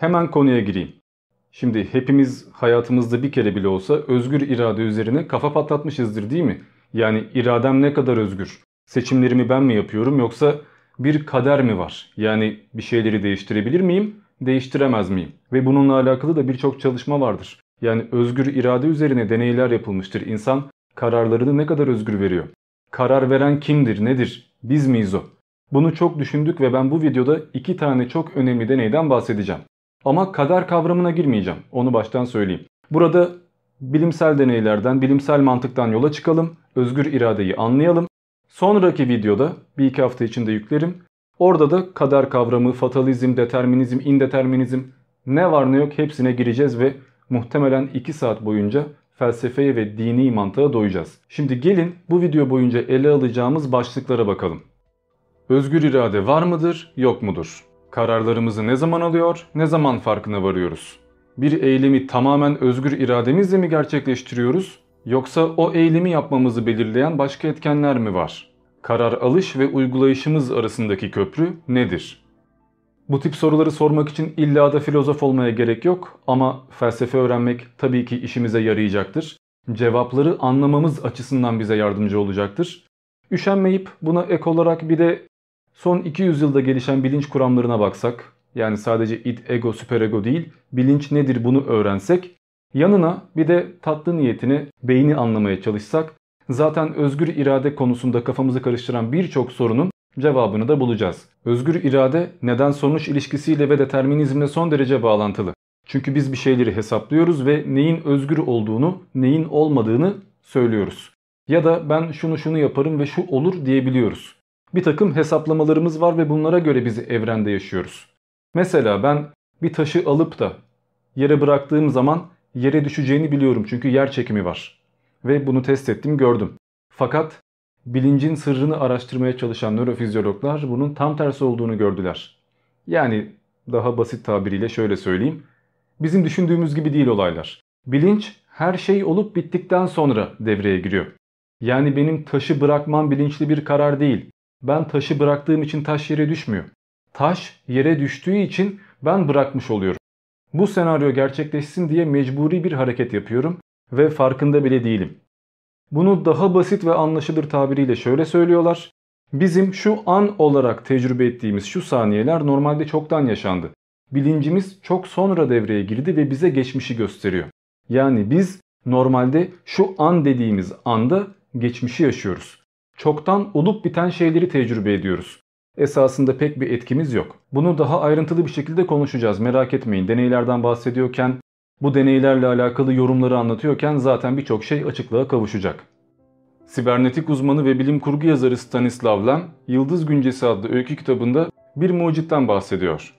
Hemen konuya gireyim. Şimdi hepimiz hayatımızda bir kere bile olsa özgür irade üzerine kafa patlatmışızdır değil mi? Yani iradem ne kadar özgür? Seçimlerimi ben mi yapıyorum yoksa bir kader mi var? Yani bir şeyleri değiştirebilir miyim, değiştiremez miyim? Ve bununla alakalı da birçok çalışma vardır. Yani özgür irade üzerine deneyler yapılmıştır. İnsan kararlarını ne kadar özgür veriyor? Karar veren kimdir, nedir? Biz miyiz o? Bunu çok düşündük ve ben bu videoda iki tane çok önemli deneyden bahsedeceğim. Ama kader kavramına girmeyeceğim. Onu baştan söyleyeyim. Burada bilimsel deneylerden, bilimsel mantıktan yola çıkalım. Özgür iradeyi anlayalım. Sonraki videoda bir iki hafta içinde yüklerim. Orada da kader kavramı, fatalizm, determinizm, indeterminizm ne var ne yok hepsine gireceğiz ve muhtemelen 2 saat boyunca felsefeye ve dini mantığa doyacağız. Şimdi gelin bu video boyunca ele alacağımız başlıklara bakalım. Özgür irade var mıdır, yok mudur? Kararlarımızı ne zaman alıyor, ne zaman farkına varıyoruz? Bir eylemi tamamen özgür irademizle mi gerçekleştiriyoruz yoksa o eylemi yapmamızı belirleyen başka etkenler mi var? Karar alış ve uygulayışımız arasındaki köprü nedir? Bu tip soruları sormak için illa da filozof olmaya gerek yok ama felsefe öğrenmek tabii ki işimize yarayacaktır. Cevapları anlamamız açısından bize yardımcı olacaktır. Üşenmeyip buna ek olarak bir de son 200 yılda gelişen bilinç kuramlarına baksak, yani sadece id, ego, süperego değil, bilinç nedir bunu öğrensek, yanına bir de tatlı niyetine beyni anlamaya çalışsak, zaten özgür irade konusunda kafamızı karıştıran birçok sorunun cevabını da bulacağız. Özgür irade neden sonuç ilişkisiyle ve determinizmle son derece bağlantılı. Çünkü biz bir şeyleri hesaplıyoruz ve neyin özgür olduğunu, neyin olmadığını söylüyoruz. Ya da ben şunu şunu yaparım ve şu olur diyebiliyoruz. Bir takım hesaplamalarımız var ve bunlara göre bizi evrende yaşıyoruz. Mesela ben bir taşı alıp da yere bıraktığım zaman yere düşeceğini biliyorum çünkü yer çekimi var. Ve bunu test ettim gördüm. Fakat bilincin sırrını araştırmaya çalışan nörofizyologlar bunun tam tersi olduğunu gördüler. Yani daha basit tabiriyle şöyle söyleyeyim. Bizim düşündüğümüz gibi değil olaylar. Bilinç her şey olup bittikten sonra devreye giriyor. Yani benim taşı bırakmam bilinçli bir karar değil. Ben taşı bıraktığım için taş yere düşmüyor. Taş yere düştüğü için ben bırakmış oluyorum. Bu senaryo gerçekleşsin diye mecburi bir hareket yapıyorum ve farkında bile değilim. Bunu daha basit ve anlaşılır tabiriyle şöyle söylüyorlar. Bizim şu an olarak tecrübe ettiğimiz şu saniyeler normalde çoktan yaşandı. Bilincimiz çok sonra devreye girdi ve bize geçmişi gösteriyor. Yani biz normalde şu an dediğimiz anda geçmişi yaşıyoruz. Çoktan olup biten şeyleri tecrübe ediyoruz. Esasında pek bir etkimiz yok. Bunu daha ayrıntılı bir şekilde konuşacağız merak etmeyin. Deneylerden bahsediyorken bu deneylerle alakalı yorumları anlatıyorken zaten birçok şey açıklığa kavuşacak. Sibernetik uzmanı ve bilim kurgu yazarı Stanislav Lem, Yıldız Güncesi adlı öykü kitabında bir mucitten bahsediyor.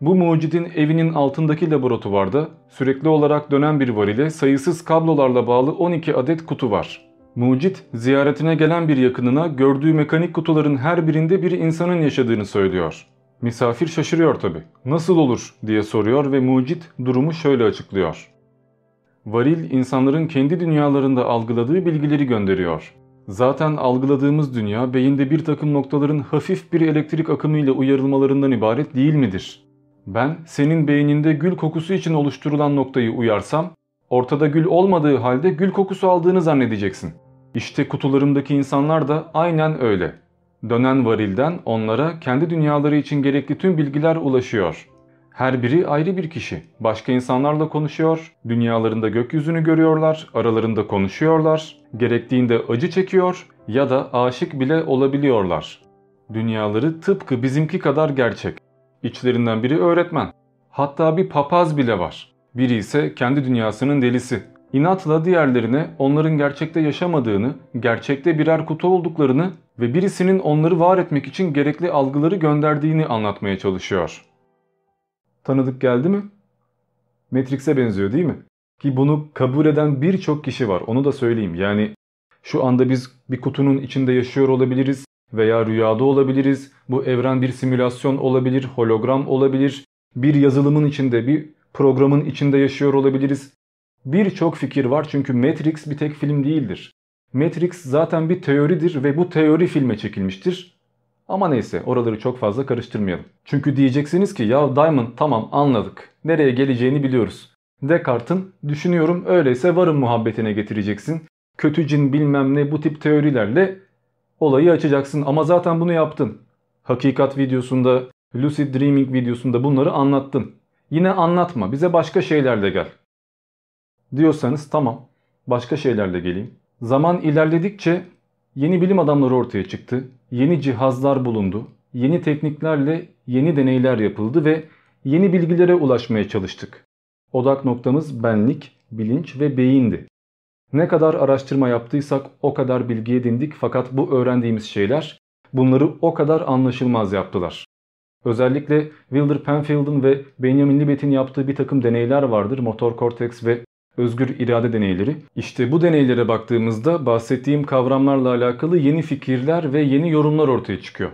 Bu mucidin evinin altındaki laboratuvarda sürekli olarak dönen bir var ile sayısız kablolarla bağlı 12 adet kutu var. Mucit ziyaretine gelen bir yakınına gördüğü mekanik kutuların her birinde bir insanın yaşadığını söylüyor. Misafir şaşırıyor tabi. Nasıl olur diye soruyor ve mucit durumu şöyle açıklıyor. Varil insanların kendi dünyalarında algıladığı bilgileri gönderiyor. Zaten algıladığımız dünya beyinde bir takım noktaların hafif bir elektrik akımıyla uyarılmalarından ibaret değil midir? Ben senin beyninde gül kokusu için oluşturulan noktayı uyarsam ortada gül olmadığı halde gül kokusu aldığını zannedeceksin. İşte kutularımdaki insanlar da aynen öyle. Dönen varilden onlara kendi dünyaları için gerekli tüm bilgiler ulaşıyor. Her biri ayrı bir kişi. Başka insanlarla konuşuyor, dünyalarında gökyüzünü görüyorlar, aralarında konuşuyorlar, gerektiğinde acı çekiyor ya da aşık bile olabiliyorlar. Dünyaları tıpkı bizimki kadar gerçek. İçlerinden biri öğretmen. Hatta bir papaz bile var. Biri ise kendi dünyasının delisi. İnatla diğerlerine onların gerçekte yaşamadığını, gerçekte birer kutu olduklarını ve birisinin onları var etmek için gerekli algıları gönderdiğini anlatmaya çalışıyor. Tanıdık geldi mi? Matrix'e benziyor değil mi? Ki bunu kabul eden birçok kişi var onu da söyleyeyim. Yani şu anda biz bir kutunun içinde yaşıyor olabiliriz veya rüyada olabiliriz. Bu evren bir simülasyon olabilir, hologram olabilir. Bir yazılımın içinde, bir programın içinde yaşıyor olabiliriz. Birçok fikir var çünkü Matrix bir tek film değildir. Matrix zaten bir teoridir ve bu teori filme çekilmiştir. Ama neyse oraları çok fazla karıştırmayalım. Çünkü diyeceksiniz ki ya Diamond tamam anladık. nereye geleceğini biliyoruz. Descartes'in düşünüyorum öyleyse varım muhabbetine getireceksin. Kötü cin bilmem ne bu tip teorilerle olayı açacaksın ama zaten bunu yaptın. Hakikat videosunda, Lucid Dreaming videosunda bunları anlattın. Yine anlatma bize başka şeylerle gel. Diyorsanız tamam başka şeylerle geleyim. Zaman ilerledikçe yeni bilim adamları ortaya çıktı. Yeni cihazlar bulundu. Yeni tekniklerle yeni deneyler yapıldı ve yeni bilgilere ulaşmaya çalıştık. Odak noktamız benlik, bilinç ve beyindi. Ne kadar araştırma yaptıysak o kadar bilgi edindik fakat bu öğrendiğimiz şeyler bunları o kadar anlaşılmaz yaptılar. Özellikle Wilder Penfield'ın ve Benjamin Libet'in yaptığı bir takım deneyler vardır. Motor korteks ve özgür irade deneyleri. İşte bu deneylere baktığımızda bahsettiğim kavramlarla alakalı yeni fikirler ve yeni yorumlar ortaya çıkıyor.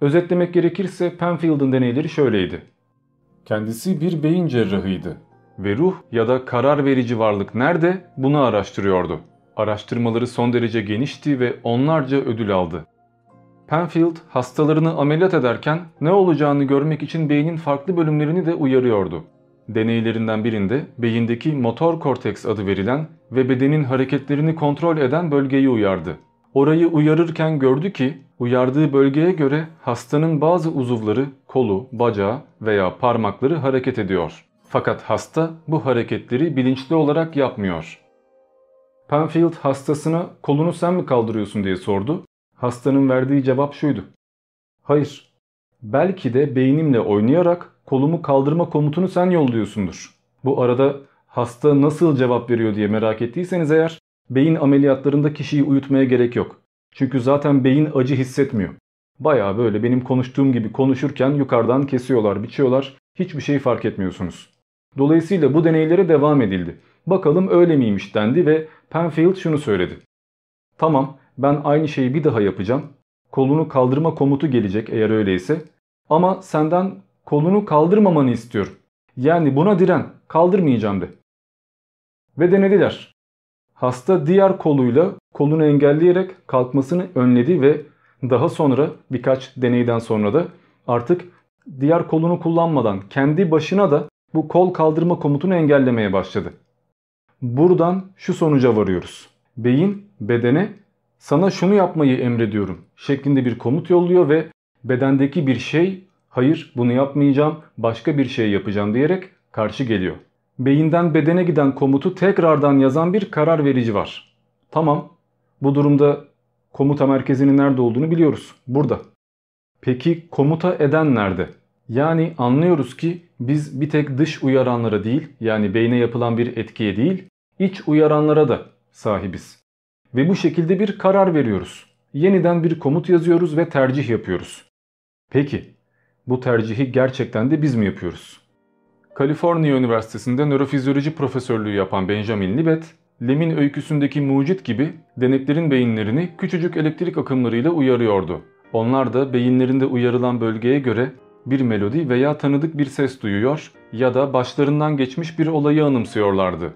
Özetlemek gerekirse Penfield'ın deneyleri şöyleydi. Kendisi bir beyin cerrahıydı ve ruh ya da karar verici varlık nerede bunu araştırıyordu. Araştırmaları son derece genişti ve onlarca ödül aldı. Penfield hastalarını ameliyat ederken ne olacağını görmek için beynin farklı bölümlerini de uyarıyordu. Deneylerinden birinde beyindeki motor korteks adı verilen ve bedenin hareketlerini kontrol eden bölgeyi uyardı. Orayı uyarırken gördü ki uyardığı bölgeye göre hastanın bazı uzuvları, kolu, bacağı veya parmakları hareket ediyor. Fakat hasta bu hareketleri bilinçli olarak yapmıyor. Penfield hastasına kolunu sen mi kaldırıyorsun diye sordu. Hastanın verdiği cevap şuydu. Hayır, belki de beynimle oynayarak kolumu kaldırma komutunu sen yolluyorsundur. Bu arada hasta nasıl cevap veriyor diye merak ettiyseniz eğer beyin ameliyatlarında kişiyi uyutmaya gerek yok. Çünkü zaten beyin acı hissetmiyor. Baya böyle benim konuştuğum gibi konuşurken yukarıdan kesiyorlar, biçiyorlar. Hiçbir şey fark etmiyorsunuz. Dolayısıyla bu deneylere devam edildi. Bakalım öyle miymiş dendi ve Penfield şunu söyledi. Tamam ben aynı şeyi bir daha yapacağım. Kolunu kaldırma komutu gelecek eğer öyleyse. Ama senden kolunu kaldırmamanı istiyorum. Yani buna diren, kaldırmayacağım de. Ve denediler. Hasta diğer koluyla kolunu engelleyerek kalkmasını önledi ve daha sonra birkaç deneyden sonra da artık diğer kolunu kullanmadan kendi başına da bu kol kaldırma komutunu engellemeye başladı. Buradan şu sonuca varıyoruz. Beyin bedene sana şunu yapmayı emrediyorum şeklinde bir komut yolluyor ve bedendeki bir şey hayır bunu yapmayacağım başka bir şey yapacağım diyerek karşı geliyor. Beyinden bedene giden komutu tekrardan yazan bir karar verici var. Tamam bu durumda komuta merkezinin nerede olduğunu biliyoruz. Burada. Peki komuta eden nerede? Yani anlıyoruz ki biz bir tek dış uyaranlara değil yani beyne yapılan bir etkiye değil iç uyaranlara da sahibiz. Ve bu şekilde bir karar veriyoruz. Yeniden bir komut yazıyoruz ve tercih yapıyoruz. Peki bu tercihi gerçekten de biz mi yapıyoruz? Kaliforniya Üniversitesi'nde nörofizyoloji profesörlüğü yapan Benjamin Libet, Lem'in öyküsündeki mucit gibi deneklerin beyinlerini küçücük elektrik akımlarıyla uyarıyordu. Onlar da beyinlerinde uyarılan bölgeye göre bir melodi veya tanıdık bir ses duyuyor ya da başlarından geçmiş bir olayı anımsıyorlardı.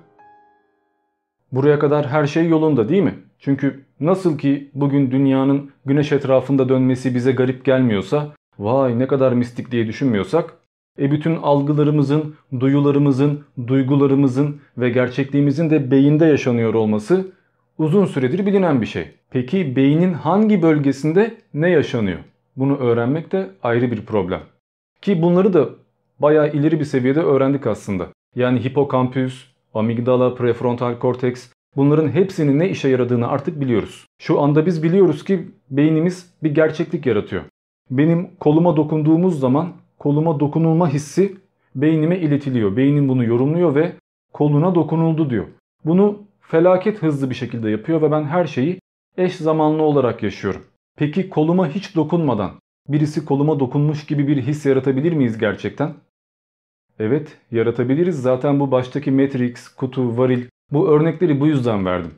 Buraya kadar her şey yolunda değil mi? Çünkü nasıl ki bugün dünyanın güneş etrafında dönmesi bize garip gelmiyorsa, vay ne kadar mistik diye düşünmüyorsak, e bütün algılarımızın, duyularımızın, duygularımızın ve gerçekliğimizin de beyinde yaşanıyor olması uzun süredir bilinen bir şey. Peki beynin hangi bölgesinde ne yaşanıyor? Bunu öğrenmek de ayrı bir problem. Ki bunları da bayağı ileri bir seviyede öğrendik aslında. Yani hipokampüs, amigdala, prefrontal korteks bunların hepsinin ne işe yaradığını artık biliyoruz. Şu anda biz biliyoruz ki beynimiz bir gerçeklik yaratıyor. Benim koluma dokunduğumuz zaman koluma dokunulma hissi beynime iletiliyor. Beynim bunu yorumluyor ve koluna dokunuldu diyor. Bunu felaket hızlı bir şekilde yapıyor ve ben her şeyi eş zamanlı olarak yaşıyorum. Peki koluma hiç dokunmadan birisi koluma dokunmuş gibi bir his yaratabilir miyiz gerçekten? Evet yaratabiliriz. Zaten bu baştaki Matrix, kutu, varil bu örnekleri bu yüzden verdim.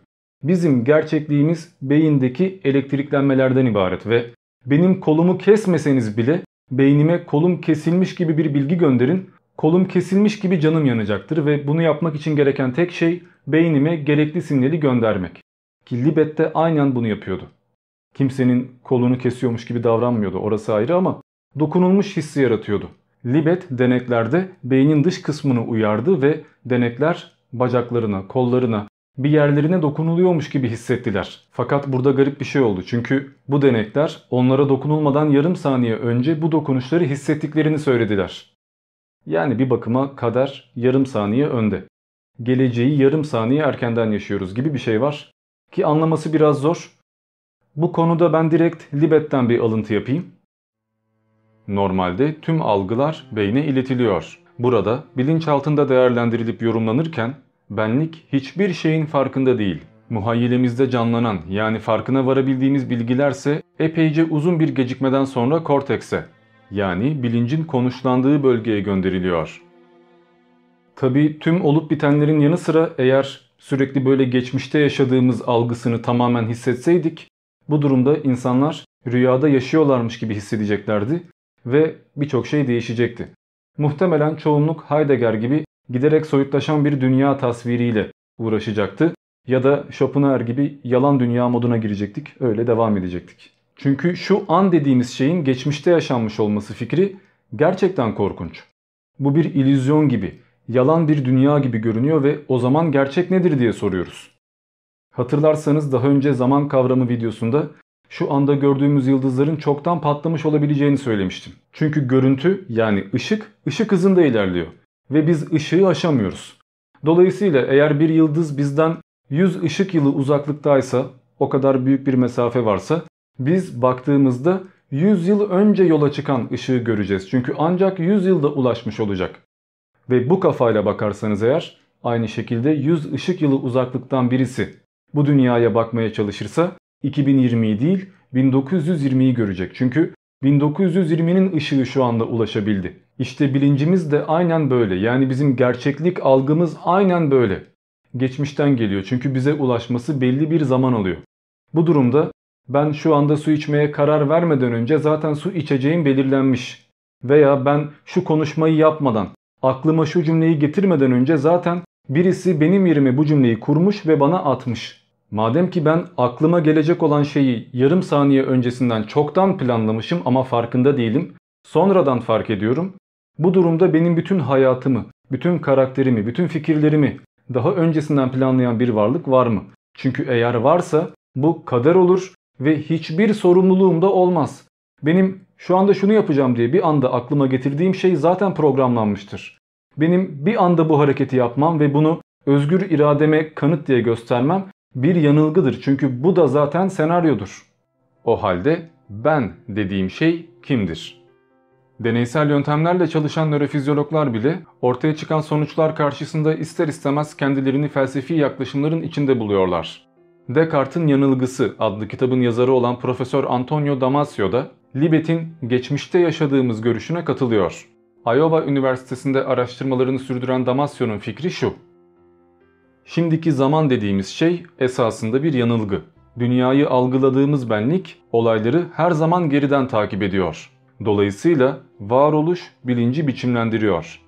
Bizim gerçekliğimiz beyindeki elektriklenmelerden ibaret ve benim kolumu kesmeseniz bile beynime kolum kesilmiş gibi bir bilgi gönderin. Kolum kesilmiş gibi canım yanacaktır ve bunu yapmak için gereken tek şey beynime gerekli sinyali göndermek. Ki Libet de aynen bunu yapıyordu. Kimsenin kolunu kesiyormuş gibi davranmıyordu orası ayrı ama dokunulmuş hissi yaratıyordu. Libet deneklerde beynin dış kısmını uyardı ve denekler bacaklarına, kollarına, bir yerlerine dokunuluyormuş gibi hissettiler. Fakat burada garip bir şey oldu. Çünkü bu denekler onlara dokunulmadan yarım saniye önce bu dokunuşları hissettiklerini söylediler. Yani bir bakıma kader yarım saniye önde. Geleceği yarım saniye erkenden yaşıyoruz gibi bir şey var. Ki anlaması biraz zor. Bu konuda ben direkt Libet'ten bir alıntı yapayım. Normalde tüm algılar beyne iletiliyor. Burada bilinçaltında değerlendirilip yorumlanırken benlik hiçbir şeyin farkında değil. Muhayyilemizde canlanan yani farkına varabildiğimiz bilgilerse epeyce uzun bir gecikmeden sonra kortekse yani bilincin konuşlandığı bölgeye gönderiliyor. Tabi tüm olup bitenlerin yanı sıra eğer sürekli böyle geçmişte yaşadığımız algısını tamamen hissetseydik bu durumda insanlar rüyada yaşıyorlarmış gibi hissedeceklerdi ve birçok şey değişecekti. Muhtemelen çoğunluk Heidegger gibi giderek soyutlaşan bir dünya tasviriyle uğraşacaktı ya da Schopenhauer gibi yalan dünya moduna girecektik öyle devam edecektik. Çünkü şu an dediğimiz şeyin geçmişte yaşanmış olması fikri gerçekten korkunç. Bu bir illüzyon gibi, yalan bir dünya gibi görünüyor ve o zaman gerçek nedir diye soruyoruz. Hatırlarsanız daha önce zaman kavramı videosunda şu anda gördüğümüz yıldızların çoktan patlamış olabileceğini söylemiştim. Çünkü görüntü yani ışık ışık hızında ilerliyor ve biz ışığı aşamıyoruz. Dolayısıyla eğer bir yıldız bizden 100 ışık yılı uzaklıktaysa o kadar büyük bir mesafe varsa biz baktığımızda 100 yıl önce yola çıkan ışığı göreceğiz. Çünkü ancak 100 yılda ulaşmış olacak. Ve bu kafayla bakarsanız eğer aynı şekilde 100 ışık yılı uzaklıktan birisi bu dünyaya bakmaya çalışırsa 2020'yi değil 1920'yi görecek. Çünkü 1920'nin ışığı şu anda ulaşabildi. İşte bilincimiz de aynen böyle. Yani bizim gerçeklik algımız aynen böyle. Geçmişten geliyor çünkü bize ulaşması belli bir zaman alıyor. Bu durumda ben şu anda su içmeye karar vermeden önce zaten su içeceğim belirlenmiş. Veya ben şu konuşmayı yapmadan, aklıma şu cümleyi getirmeden önce zaten birisi benim yerime bu cümleyi kurmuş ve bana atmış. Madem ki ben aklıma gelecek olan şeyi yarım saniye öncesinden çoktan planlamışım ama farkında değilim. Sonradan fark ediyorum. Bu durumda benim bütün hayatımı, bütün karakterimi, bütün fikirlerimi daha öncesinden planlayan bir varlık var mı? Çünkü eğer varsa bu kader olur ve hiçbir sorumluluğum da olmaz. Benim şu anda şunu yapacağım diye bir anda aklıma getirdiğim şey zaten programlanmıştır. Benim bir anda bu hareketi yapmam ve bunu özgür irademe kanıt diye göstermem bir yanılgıdır. Çünkü bu da zaten senaryodur. O halde ben dediğim şey kimdir? Deneysel yöntemlerle çalışan nörofizyologlar bile ortaya çıkan sonuçlar karşısında ister istemez kendilerini felsefi yaklaşımların içinde buluyorlar. Descartes'in Yanılgısı adlı kitabın yazarı olan Profesör Antonio Damasio da Libet'in geçmişte yaşadığımız görüşüne katılıyor. Iowa Üniversitesi'nde araştırmalarını sürdüren Damasio'nun fikri şu. Şimdiki zaman dediğimiz şey esasında bir yanılgı. Dünyayı algıladığımız benlik olayları her zaman geriden takip ediyor. Dolayısıyla varoluş bilinci biçimlendiriyor.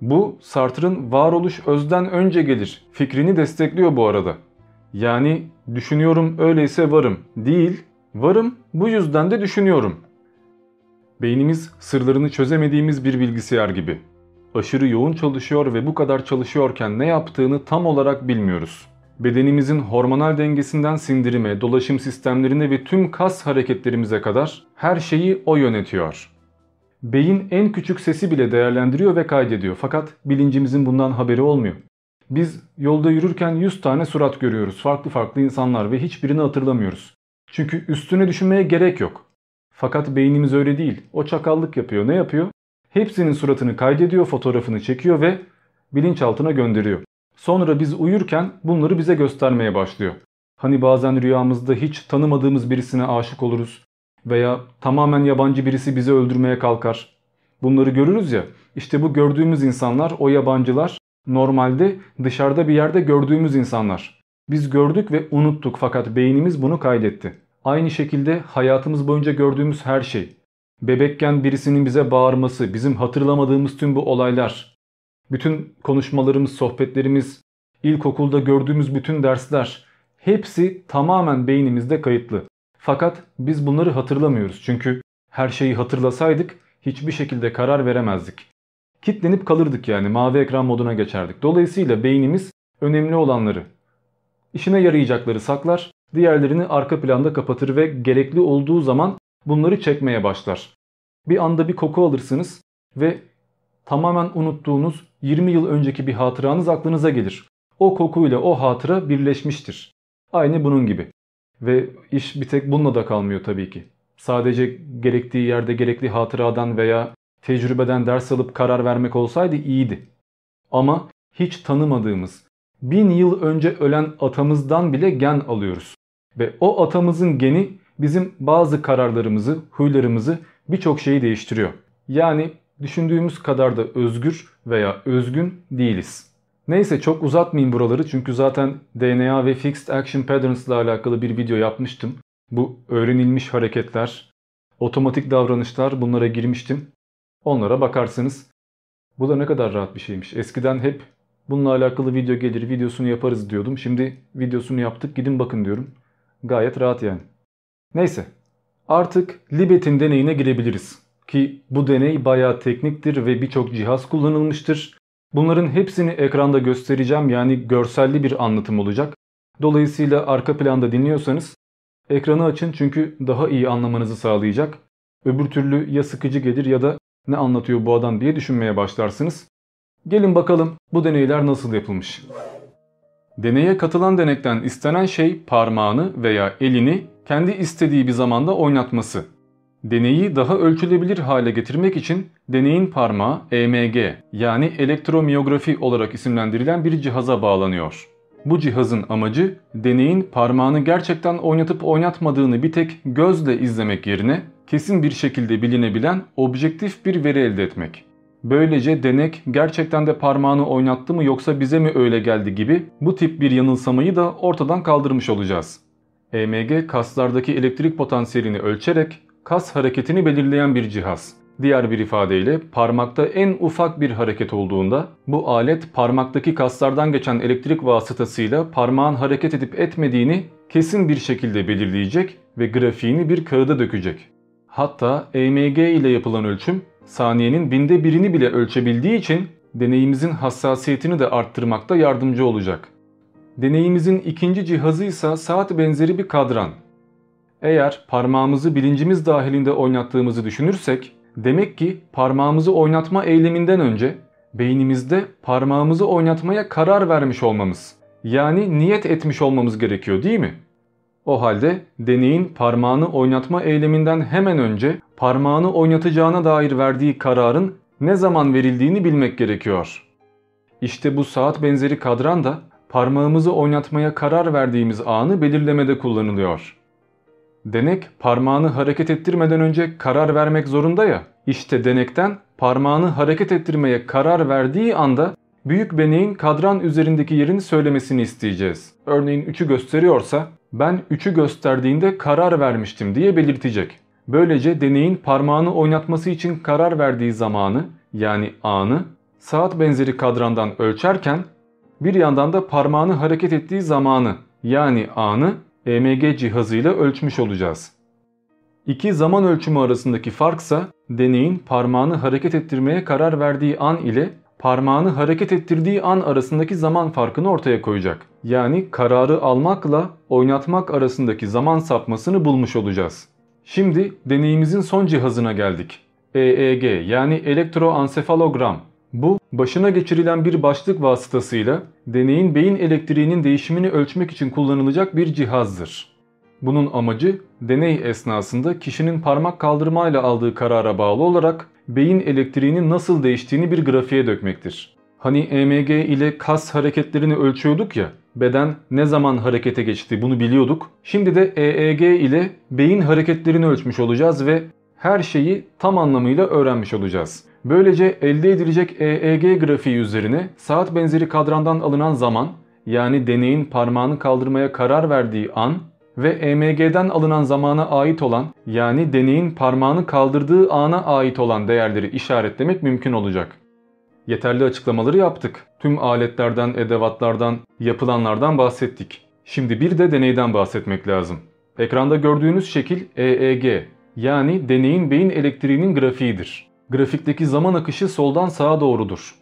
Bu Sartre'ın varoluş özden önce gelir fikrini destekliyor bu arada. Yani düşünüyorum öyleyse varım değil, varım bu yüzden de düşünüyorum. Beynimiz sırlarını çözemediğimiz bir bilgisayar gibi. Aşırı yoğun çalışıyor ve bu kadar çalışıyorken ne yaptığını tam olarak bilmiyoruz. Bedenimizin hormonal dengesinden sindirime, dolaşım sistemlerine ve tüm kas hareketlerimize kadar her şeyi o yönetiyor. Beyin en küçük sesi bile değerlendiriyor ve kaydediyor fakat bilincimizin bundan haberi olmuyor. Biz yolda yürürken 100 tane surat görüyoruz. Farklı farklı insanlar ve hiçbirini hatırlamıyoruz. Çünkü üstüne düşünmeye gerek yok. Fakat beynimiz öyle değil. O çakallık yapıyor. Ne yapıyor? Hepsinin suratını kaydediyor, fotoğrafını çekiyor ve bilinçaltına gönderiyor. Sonra biz uyurken bunları bize göstermeye başlıyor. Hani bazen rüyamızda hiç tanımadığımız birisine aşık oluruz veya tamamen yabancı birisi bizi öldürmeye kalkar. Bunları görürüz ya. İşte bu gördüğümüz insanlar, o yabancılar Normalde dışarıda bir yerde gördüğümüz insanlar. Biz gördük ve unuttuk fakat beynimiz bunu kaydetti. Aynı şekilde hayatımız boyunca gördüğümüz her şey. Bebekken birisinin bize bağırması, bizim hatırlamadığımız tüm bu olaylar, bütün konuşmalarımız, sohbetlerimiz, ilkokulda gördüğümüz bütün dersler hepsi tamamen beynimizde kayıtlı. Fakat biz bunları hatırlamıyoruz çünkü her şeyi hatırlasaydık hiçbir şekilde karar veremezdik. Kitlenip kalırdık yani mavi ekran moduna geçerdik. Dolayısıyla beynimiz önemli olanları, işine yarayacakları saklar, diğerlerini arka planda kapatır ve gerekli olduğu zaman bunları çekmeye başlar. Bir anda bir koku alırsınız ve tamamen unuttuğunuz 20 yıl önceki bir hatıranız aklınıza gelir. O kokuyla o hatıra birleşmiştir. Aynı bunun gibi. Ve iş bir tek bununla da kalmıyor tabii ki. Sadece gerektiği yerde gerekli hatıradan veya tecrübeden ders alıp karar vermek olsaydı iyiydi. Ama hiç tanımadığımız, bin yıl önce ölen atamızdan bile gen alıyoruz. Ve o atamızın geni bizim bazı kararlarımızı, huylarımızı birçok şeyi değiştiriyor. Yani düşündüğümüz kadar da özgür veya özgün değiliz. Neyse çok uzatmayayım buraları çünkü zaten DNA ve Fixed Action Patterns ile alakalı bir video yapmıştım. Bu öğrenilmiş hareketler, otomatik davranışlar bunlara girmiştim. Onlara bakarsınız. Bu da ne kadar rahat bir şeymiş. Eskiden hep bununla alakalı video gelir videosunu yaparız diyordum. Şimdi videosunu yaptık gidin bakın diyorum. Gayet rahat yani. Neyse artık Libet'in deneyine girebiliriz. Ki bu deney bayağı tekniktir ve birçok cihaz kullanılmıştır. Bunların hepsini ekranda göstereceğim yani görselli bir anlatım olacak. Dolayısıyla arka planda dinliyorsanız ekranı açın çünkü daha iyi anlamanızı sağlayacak. Öbür türlü ya sıkıcı gelir ya da ne anlatıyor bu adam diye düşünmeye başlarsınız. Gelin bakalım bu deneyler nasıl yapılmış. Deneye katılan denekten istenen şey parmağını veya elini kendi istediği bir zamanda oynatması. Deneyi daha ölçülebilir hale getirmek için deneyin parmağı EMG yani elektromiyografi olarak isimlendirilen bir cihaza bağlanıyor. Bu cihazın amacı deneyin parmağını gerçekten oynatıp oynatmadığını bir tek gözle izlemek yerine kesin bir şekilde bilinebilen objektif bir veri elde etmek. Böylece denek gerçekten de parmağını oynattı mı yoksa bize mi öyle geldi gibi bu tip bir yanılsamayı da ortadan kaldırmış olacağız. EMG kaslardaki elektrik potansiyelini ölçerek kas hareketini belirleyen bir cihaz. Diğer bir ifadeyle parmakta en ufak bir hareket olduğunda bu alet parmaktaki kaslardan geçen elektrik vasıtasıyla parmağın hareket edip etmediğini kesin bir şekilde belirleyecek ve grafiğini bir kağıda dökecek. Hatta EMG ile yapılan ölçüm saniyenin binde birini bile ölçebildiği için deneyimizin hassasiyetini de arttırmakta yardımcı olacak. Deneyimizin ikinci cihazı ise saat benzeri bir kadran. Eğer parmağımızı bilincimiz dahilinde oynattığımızı düşünürsek demek ki parmağımızı oynatma eyleminden önce beynimizde parmağımızı oynatmaya karar vermiş olmamız yani niyet etmiş olmamız gerekiyor değil mi? O halde deneyin parmağını oynatma eyleminden hemen önce parmağını oynatacağına dair verdiği kararın ne zaman verildiğini bilmek gerekiyor. İşte bu saat benzeri kadran da parmağımızı oynatmaya karar verdiğimiz anı belirlemede kullanılıyor. Denek parmağını hareket ettirmeden önce karar vermek zorunda ya. İşte denekten parmağını hareket ettirmeye karar verdiği anda büyük beneğin kadran üzerindeki yerini söylemesini isteyeceğiz. Örneğin 3'ü gösteriyorsa ben 3'ü gösterdiğinde karar vermiştim diye belirtecek. Böylece deneyin parmağını oynatması için karar verdiği zamanı yani anı saat benzeri kadrandan ölçerken bir yandan da parmağını hareket ettiği zamanı yani anı EMG cihazıyla ölçmüş olacağız. İki zaman ölçümü arasındaki farksa deneyin parmağını hareket ettirmeye karar verdiği an ile parmağını hareket ettirdiği an arasındaki zaman farkını ortaya koyacak. Yani kararı almakla oynatmak arasındaki zaman sapmasını bulmuş olacağız. Şimdi deneyimizin son cihazına geldik. EEG yani elektroansefalogram. Başına geçirilen bir başlık vasıtasıyla deneyin beyin elektriğinin değişimini ölçmek için kullanılacak bir cihazdır. Bunun amacı deney esnasında kişinin parmak kaldırmayla aldığı karara bağlı olarak beyin elektriğinin nasıl değiştiğini bir grafiğe dökmektir. Hani EMG ile kas hareketlerini ölçüyorduk ya, beden ne zaman harekete geçti bunu biliyorduk. Şimdi de EEG ile beyin hareketlerini ölçmüş olacağız ve her şeyi tam anlamıyla öğrenmiş olacağız. Böylece elde edilecek EEG grafiği üzerine saat benzeri kadrandan alınan zaman yani deneyin parmağını kaldırmaya karar verdiği an ve EMG'den alınan zamana ait olan yani deneyin parmağını kaldırdığı ana ait olan değerleri işaretlemek mümkün olacak. Yeterli açıklamaları yaptık. Tüm aletlerden, edevatlardan, yapılanlardan bahsettik. Şimdi bir de deneyden bahsetmek lazım. Ekranda gördüğünüz şekil EEG yani deneyin beyin elektriğinin grafiğidir. Grafikteki zaman akışı soldan sağa doğrudur.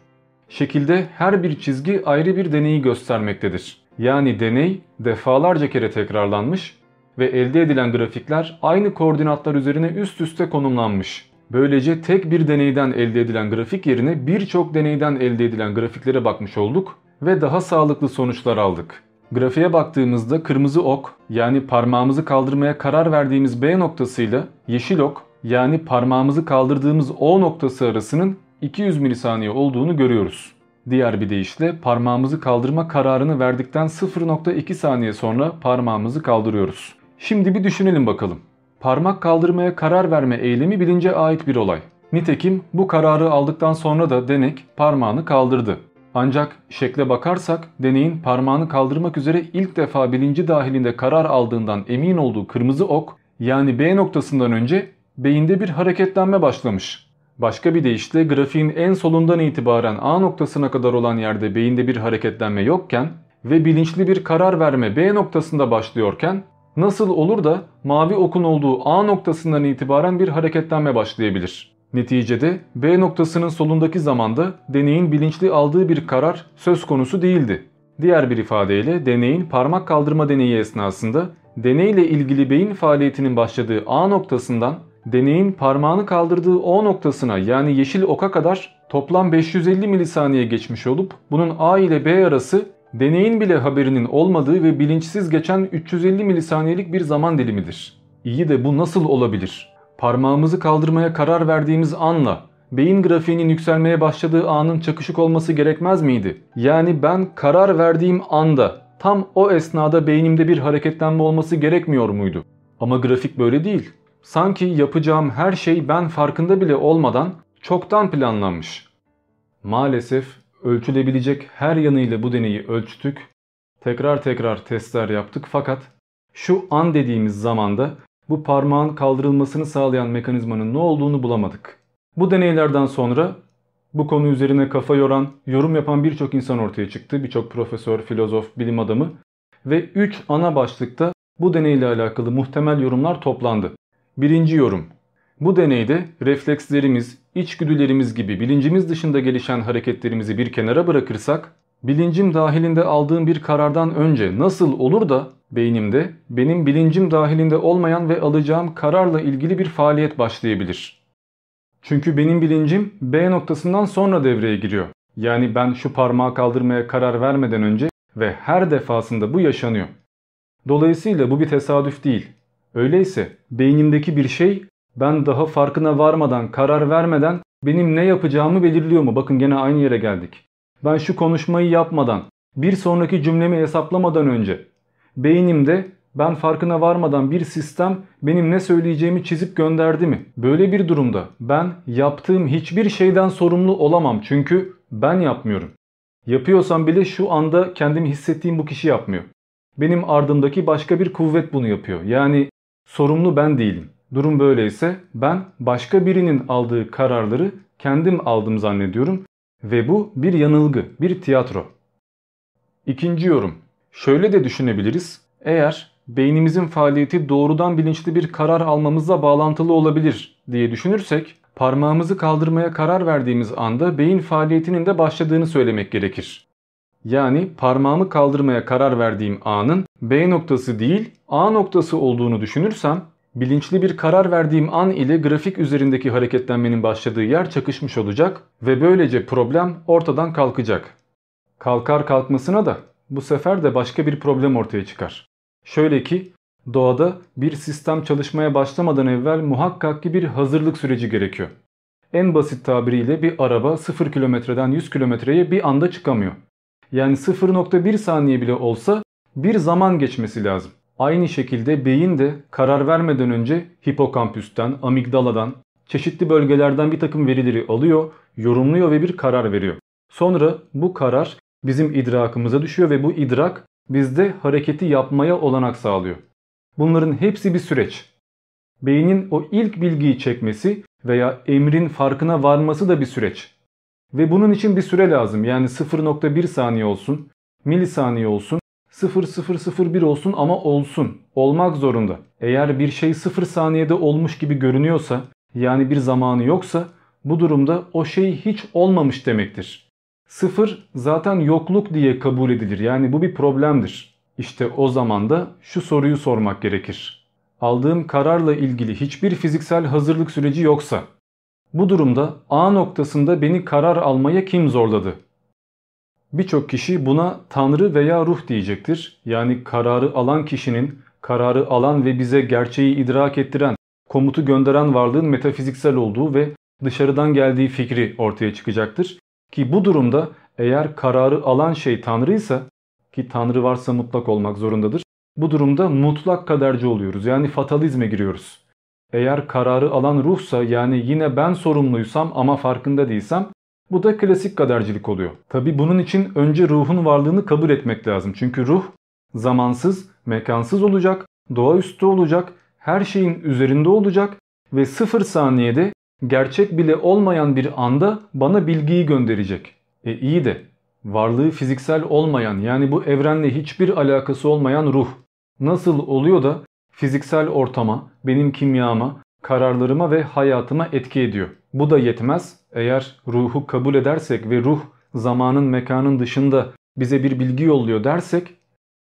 Şekilde her bir çizgi ayrı bir deneyi göstermektedir. Yani deney defalarca kere tekrarlanmış ve elde edilen grafikler aynı koordinatlar üzerine üst üste konumlanmış. Böylece tek bir deneyden elde edilen grafik yerine birçok deneyden elde edilen grafiklere bakmış olduk ve daha sağlıklı sonuçlar aldık. Grafiğe baktığımızda kırmızı ok yani parmağımızı kaldırmaya karar verdiğimiz B noktasıyla yeşil ok yani parmağımızı kaldırdığımız O noktası arasının 200 milisaniye olduğunu görüyoruz. Diğer bir deyişle parmağımızı kaldırma kararını verdikten 0.2 saniye sonra parmağımızı kaldırıyoruz. Şimdi bir düşünelim bakalım. Parmak kaldırmaya karar verme eylemi bilince ait bir olay. Nitekim bu kararı aldıktan sonra da denek parmağını kaldırdı. Ancak şekle bakarsak deneyin parmağını kaldırmak üzere ilk defa bilinci dahilinde karar aldığından emin olduğu kırmızı ok yani B noktasından önce beyinde bir hareketlenme başlamış. Başka bir deyişle grafiğin en solundan itibaren A noktasına kadar olan yerde beyinde bir hareketlenme yokken ve bilinçli bir karar verme B noktasında başlıyorken nasıl olur da mavi okun olduğu A noktasından itibaren bir hareketlenme başlayabilir? Neticede B noktasının solundaki zamanda deneyin bilinçli aldığı bir karar söz konusu değildi. Diğer bir ifadeyle deneyin parmak kaldırma deneyi esnasında deneyle ilgili beyin faaliyetinin başladığı A noktasından deneyin parmağını kaldırdığı O noktasına yani yeşil oka kadar toplam 550 milisaniye geçmiş olup bunun A ile B arası deneyin bile haberinin olmadığı ve bilinçsiz geçen 350 milisaniyelik bir zaman dilimidir. İyi de bu nasıl olabilir? Parmağımızı kaldırmaya karar verdiğimiz anla beyin grafiğinin yükselmeye başladığı anın çakışık olması gerekmez miydi? Yani ben karar verdiğim anda tam o esnada beynimde bir hareketlenme olması gerekmiyor muydu? Ama grafik böyle değil. Sanki yapacağım her şey ben farkında bile olmadan çoktan planlanmış. Maalesef ölçülebilecek her yanıyla bu deneyi ölçtük. Tekrar tekrar testler yaptık fakat şu an dediğimiz zamanda bu parmağın kaldırılmasını sağlayan mekanizmanın ne olduğunu bulamadık. Bu deneylerden sonra bu konu üzerine kafa yoran, yorum yapan birçok insan ortaya çıktı. Birçok profesör, filozof, bilim adamı ve 3 ana başlıkta bu deneyle alakalı muhtemel yorumlar toplandı. Birinci yorum. Bu deneyde reflekslerimiz, içgüdülerimiz gibi bilincimiz dışında gelişen hareketlerimizi bir kenara bırakırsak, bilincim dahilinde aldığım bir karardan önce nasıl olur da beynimde benim bilincim dahilinde olmayan ve alacağım kararla ilgili bir faaliyet başlayabilir. Çünkü benim bilincim B noktasından sonra devreye giriyor. Yani ben şu parmağı kaldırmaya karar vermeden önce ve her defasında bu yaşanıyor. Dolayısıyla bu bir tesadüf değil. Öyleyse beynimdeki bir şey ben daha farkına varmadan, karar vermeden benim ne yapacağımı belirliyor mu? Bakın gene aynı yere geldik. Ben şu konuşmayı yapmadan, bir sonraki cümlemi hesaplamadan önce beynimde ben farkına varmadan bir sistem benim ne söyleyeceğimi çizip gönderdi mi? Böyle bir durumda ben yaptığım hiçbir şeyden sorumlu olamam çünkü ben yapmıyorum. Yapıyorsam bile şu anda kendimi hissettiğim bu kişi yapmıyor. Benim ardımdaki başka bir kuvvet bunu yapıyor. Yani sorumlu ben değilim. Durum böyleyse ben başka birinin aldığı kararları kendim aldım zannediyorum ve bu bir yanılgı, bir tiyatro. İkinci yorum. Şöyle de düşünebiliriz. Eğer beynimizin faaliyeti doğrudan bilinçli bir karar almamızla bağlantılı olabilir diye düşünürsek parmağımızı kaldırmaya karar verdiğimiz anda beyin faaliyetinin de başladığını söylemek gerekir. Yani parmağımı kaldırmaya karar verdiğim anın B noktası değil A noktası olduğunu düşünürsem bilinçli bir karar verdiğim an ile grafik üzerindeki hareketlenmenin başladığı yer çakışmış olacak ve böylece problem ortadan kalkacak. Kalkar kalkmasına da bu sefer de başka bir problem ortaya çıkar. Şöyle ki doğada bir sistem çalışmaya başlamadan evvel muhakkak ki bir hazırlık süreci gerekiyor. En basit tabiriyle bir araba 0 kilometreden 100 kilometreye bir anda çıkamıyor. Yani 0.1 saniye bile olsa bir zaman geçmesi lazım. Aynı şekilde beyin de karar vermeden önce hipokampüsten, amigdaladan, çeşitli bölgelerden bir takım verileri alıyor, yorumluyor ve bir karar veriyor. Sonra bu karar bizim idrakımıza düşüyor ve bu idrak bizde hareketi yapmaya olanak sağlıyor. Bunların hepsi bir süreç. Beynin o ilk bilgiyi çekmesi veya emrin farkına varması da bir süreç. Ve bunun için bir süre lazım. Yani 0.1 saniye olsun, milisaniye olsun, 0001 olsun ama olsun. Olmak zorunda. Eğer bir şey 0 saniyede olmuş gibi görünüyorsa yani bir zamanı yoksa Bu durumda o şey hiç olmamış demektir. Sıfır zaten yokluk diye kabul edilir. Yani bu bir problemdir. İşte o zaman da şu soruyu sormak gerekir. Aldığım kararla ilgili hiçbir fiziksel hazırlık süreci yoksa bu durumda A noktasında beni karar almaya kim zorladı? Birçok kişi buna Tanrı veya ruh diyecektir. Yani kararı alan kişinin, kararı alan ve bize gerçeği idrak ettiren, komutu gönderen varlığın metafiziksel olduğu ve dışarıdan geldiği fikri ortaya çıkacaktır. Ki bu durumda eğer kararı alan şey Tanrıysa ki Tanrı varsa mutlak olmak zorundadır. Bu durumda mutlak kaderci oluyoruz. Yani fatalizme giriyoruz. Eğer kararı alan ruhsa yani yine ben sorumluysam ama farkında değilsem bu da klasik kadercilik oluyor. Tabi bunun için önce ruhun varlığını kabul etmek lazım. Çünkü ruh zamansız, mekansız olacak, doğaüstü olacak, her şeyin üzerinde olacak ve sıfır saniyede gerçek bile olmayan bir anda bana bilgiyi gönderecek. E iyi de varlığı fiziksel olmayan yani bu evrenle hiçbir alakası olmayan ruh nasıl oluyor da fiziksel ortama, benim kimyama, kararlarıma ve hayatıma etki ediyor. Bu da yetmez. Eğer ruhu kabul edersek ve ruh zamanın mekanın dışında bize bir bilgi yolluyor dersek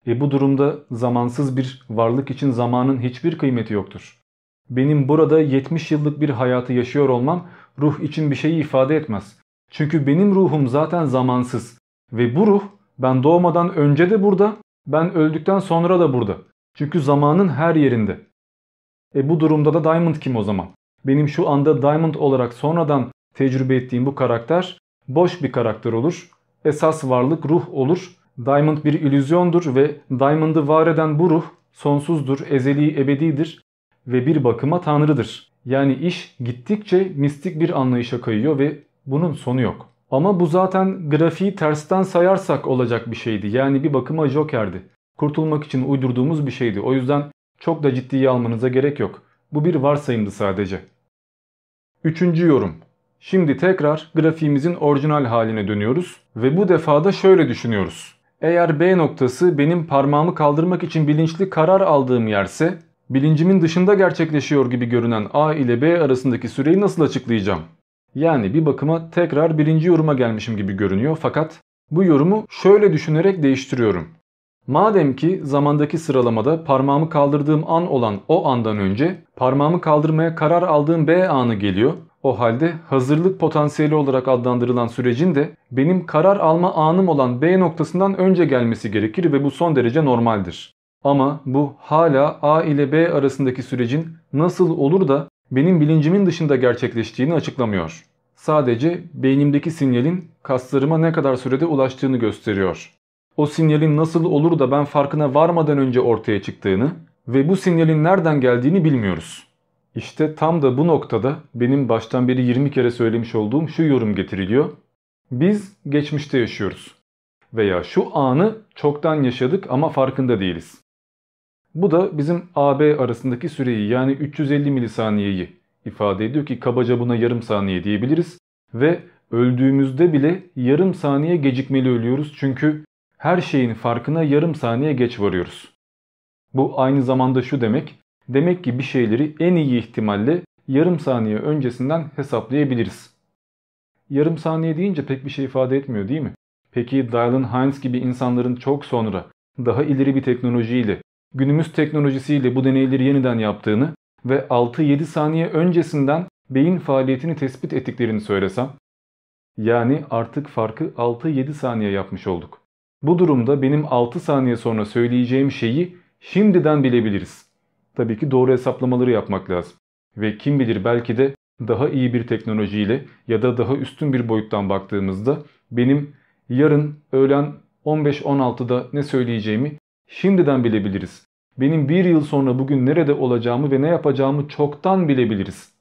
e bu durumda zamansız bir varlık için zamanın hiçbir kıymeti yoktur. Benim burada 70 yıllık bir hayatı yaşıyor olmam ruh için bir şeyi ifade etmez. Çünkü benim ruhum zaten zamansız ve bu ruh ben doğmadan önce de burada, ben öldükten sonra da burada. Çünkü zamanın her yerinde. E bu durumda da Diamond kim o zaman? Benim şu anda Diamond olarak sonradan tecrübe ettiğim bu karakter boş bir karakter olur. Esas varlık ruh olur. Diamond bir illüzyondur ve Diamond'ı var eden bu ruh sonsuzdur, ezeli, ebedidir ve bir bakıma tanrıdır. Yani iş gittikçe mistik bir anlayışa kayıyor ve bunun sonu yok. Ama bu zaten grafiği tersten sayarsak olacak bir şeydi. Yani bir bakıma Joker'di. Kurtulmak için uydurduğumuz bir şeydi. O yüzden çok da ciddiye almanıza gerek yok. Bu bir varsayımdı sadece. Üçüncü yorum. Şimdi tekrar grafiğimizin orijinal haline dönüyoruz ve bu defa da şöyle düşünüyoruz. Eğer B noktası benim parmağımı kaldırmak için bilinçli karar aldığım yerse bilincimin dışında gerçekleşiyor gibi görünen A ile B arasındaki süreyi nasıl açıklayacağım? Yani bir bakıma tekrar birinci yoruma gelmişim gibi görünüyor fakat bu yorumu şöyle düşünerek değiştiriyorum. Madem ki zamandaki sıralamada parmağımı kaldırdığım an olan o andan önce parmağımı kaldırmaya karar aldığım B anı geliyor. O halde hazırlık potansiyeli olarak adlandırılan sürecin de benim karar alma anım olan B noktasından önce gelmesi gerekir ve bu son derece normaldir. Ama bu hala A ile B arasındaki sürecin nasıl olur da benim bilincimin dışında gerçekleştiğini açıklamıyor. Sadece beynimdeki sinyalin kaslarıma ne kadar sürede ulaştığını gösteriyor o sinyalin nasıl olur da ben farkına varmadan önce ortaya çıktığını ve bu sinyalin nereden geldiğini bilmiyoruz. İşte tam da bu noktada benim baştan beri 20 kere söylemiş olduğum şu yorum getiriliyor. Biz geçmişte yaşıyoruz. Veya şu anı çoktan yaşadık ama farkında değiliz. Bu da bizim AB arasındaki süreyi yani 350 milisaniyeyi ifade ediyor ki kabaca buna yarım saniye diyebiliriz. Ve öldüğümüzde bile yarım saniye gecikmeli ölüyoruz çünkü her şeyin farkına yarım saniye geç varıyoruz. Bu aynı zamanda şu demek, demek ki bir şeyleri en iyi ihtimalle yarım saniye öncesinden hesaplayabiliriz. Yarım saniye deyince pek bir şey ifade etmiyor değil mi? Peki Dylan Hines gibi insanların çok sonra daha ileri bir teknolojiyle, günümüz teknolojisiyle bu deneyleri yeniden yaptığını ve 6-7 saniye öncesinden beyin faaliyetini tespit ettiklerini söylesem, yani artık farkı 6-7 saniye yapmış olduk. Bu durumda benim 6 saniye sonra söyleyeceğim şeyi şimdiden bilebiliriz. Tabii ki doğru hesaplamaları yapmak lazım. Ve kim bilir belki de daha iyi bir teknolojiyle ya da daha üstün bir boyuttan baktığımızda benim yarın öğlen 15-16'da ne söyleyeceğimi şimdiden bilebiliriz. Benim bir yıl sonra bugün nerede olacağımı ve ne yapacağımı çoktan bilebiliriz.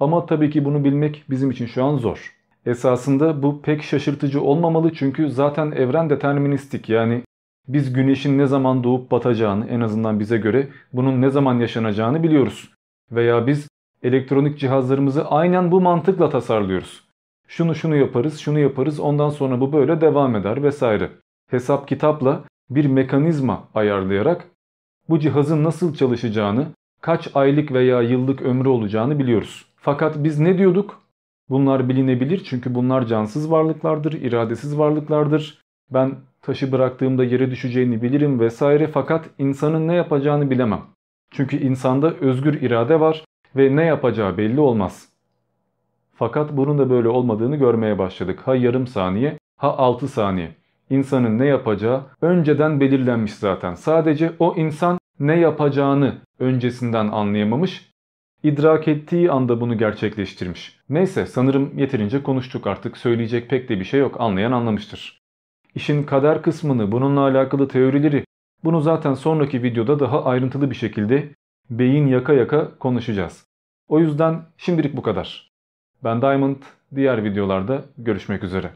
Ama tabii ki bunu bilmek bizim için şu an zor. Esasında bu pek şaşırtıcı olmamalı çünkü zaten evren deterministik yani biz güneşin ne zaman doğup batacağını en azından bize göre bunun ne zaman yaşanacağını biliyoruz. Veya biz elektronik cihazlarımızı aynen bu mantıkla tasarlıyoruz. Şunu şunu yaparız, şunu yaparız ondan sonra bu böyle devam eder vesaire. Hesap kitapla bir mekanizma ayarlayarak bu cihazın nasıl çalışacağını, kaç aylık veya yıllık ömrü olacağını biliyoruz. Fakat biz ne diyorduk? Bunlar bilinebilir çünkü bunlar cansız varlıklardır, iradesiz varlıklardır. Ben taşı bıraktığımda yere düşeceğini bilirim vesaire fakat insanın ne yapacağını bilemem. Çünkü insanda özgür irade var ve ne yapacağı belli olmaz. Fakat bunun da böyle olmadığını görmeye başladık. Ha yarım saniye ha 6 saniye. İnsanın ne yapacağı önceden belirlenmiş zaten. Sadece o insan ne yapacağını öncesinden anlayamamış. İdrak ettiği anda bunu gerçekleştirmiş. Neyse sanırım yeterince konuştuk artık söyleyecek pek de bir şey yok anlayan anlamıştır. İşin kader kısmını bununla alakalı teorileri bunu zaten sonraki videoda daha ayrıntılı bir şekilde beyin yaka yaka konuşacağız. O yüzden şimdilik bu kadar. Ben Diamond diğer videolarda görüşmek üzere.